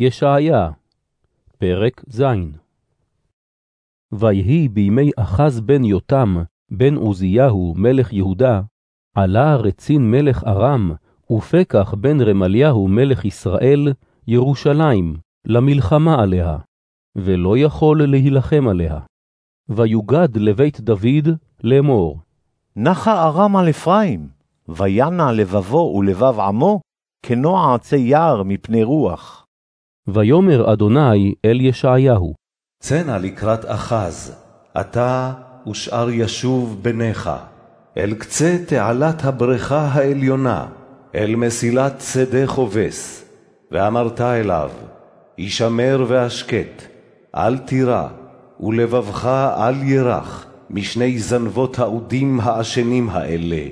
ישעיה, פרק ז. ויהי בימי אחז בן יותם, בן עוזיהו, מלך יהודה, עלה רצין מלך ארם, ופקח בן רמליהו, מלך ישראל, ירושלים, למלחמה עליה, ולא יכול להילחם עליה. ויוגד לבית דוד לאמור. נחה ארם על אפרים, וינע לבבו ולבב עמו, כנוע עצי יער מפני רוח. ויאמר אדוני אל ישעיהו, צא לקראת אחז, אתה ושאר ישוב בניך, אל קצה תעלת הבריכה העליונה, אל מסילת שדה חובס, ואמרת אליו, הישמר והשקט, אל תירא, ולבבך אל ירח, משני זנבות האודים העשנים האלה.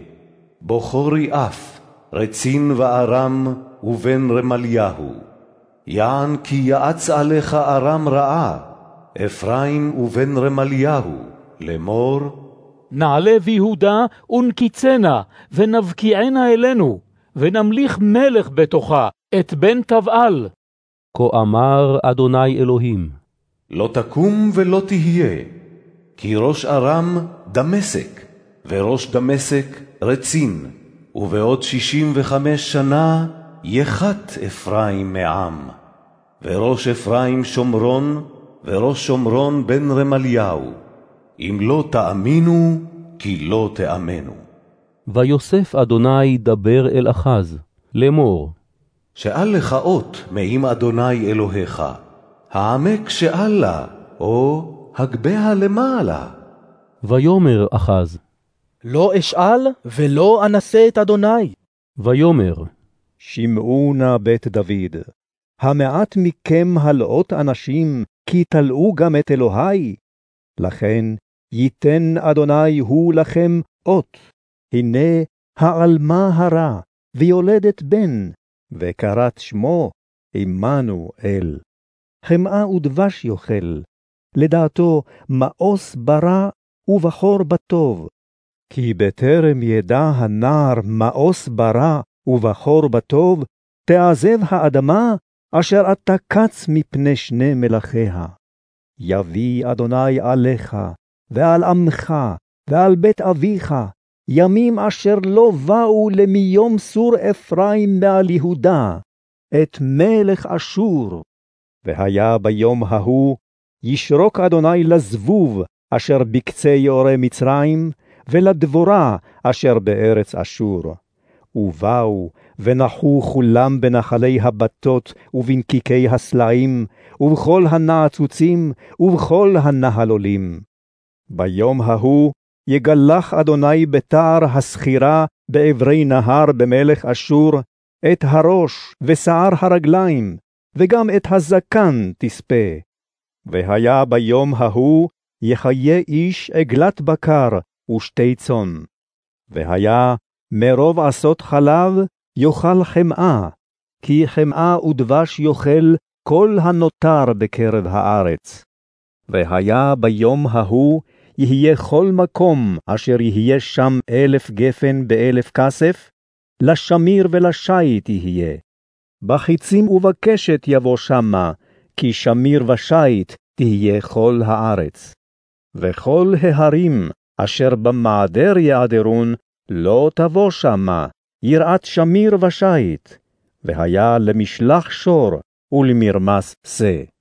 בוכורי אף, רצין וארם, ובן רמליהו. יען כי יעץ עליך ארם רעה, אפרים ובן רמליהו, לאמור, נעלה ביהודה ונקיצנה, ונבקיענה אלינו, ונמליך מלך בתוכה, את בן תבעל. כה אמר אדוני אלוהים, לא תקום ולא תהיה, כי ראש ארם דמשק, וראש דמשק רצין, ובעוד שישים וחמש שנה יחת אפרים מעם. וראש אפרים שומרון, וראש שומרון בן רמליהו. אם לא תאמינו, כי לא תאמנו. ויוסף אדוני דבר אל אחז, לאמור, שאל לך אות מעם אדוני אלוהיך, העמק שאלה, או הגביה למעלה. ויאמר אחז, לא אשאל ולא אנסה את אדוני. ויאמר, שמעו נא בית דוד, המעט מכם הלאות אנשים, כי תלאו גם את אלוהי. לכן ייתן אדוני הוא לכם אות, הנה העלמה הרע, ויולדת בן, וקראת שמו עמנואל. חמאה ודבש יאכל, לדעתו מאוס ברע ובחור בטוב. כי בטרם ידע הנער מאוס ברע ובחור בטוב, תעזב האדמה אשר אתה קץ מפני שני מלאכיה. יביא אדוני עליך, ועל עמך, ועל בית אביך, ימים אשר לא באו למיום סור אפרים מעל יהודה, את מלך אשור. והיה ביום ההוא, ישרוק אדוני לזבוב אשר בקצה יורה מצרים, ולדבורה אשר בארץ אשור. ובאו ונחו כולם בנחלי הבתות ובנקיקי הסלעים, ובכל הנעצוצים, ובכל הנהלולים. ביום ההוא יגלח אדוני בתער הסחירה בעברי נהר במלך אשור, את הראש ושער הרגליים, וגם את הזקן תספה. והיה ביום ההוא יחיה איש עגלת בקר ושתי צאן. והיה מרוב עשות חלב יאכל חמאה, כי חמאה ודבש יאכל כל הנותר בקרב הארץ. והיה ביום ההוא יהיה כל מקום אשר יהיה שם אלף גפן באלף כסף, לשמיר ולשיט יהיה. בחיצים ובקשת יבוא שמה, כי שמיר ושיט תהיה כל הארץ. וכל ההרים אשר במעדר יעדרון, לא תבוא שמה, יראת שמיר ושיט, והיה למשלח שור ולמרמס שא.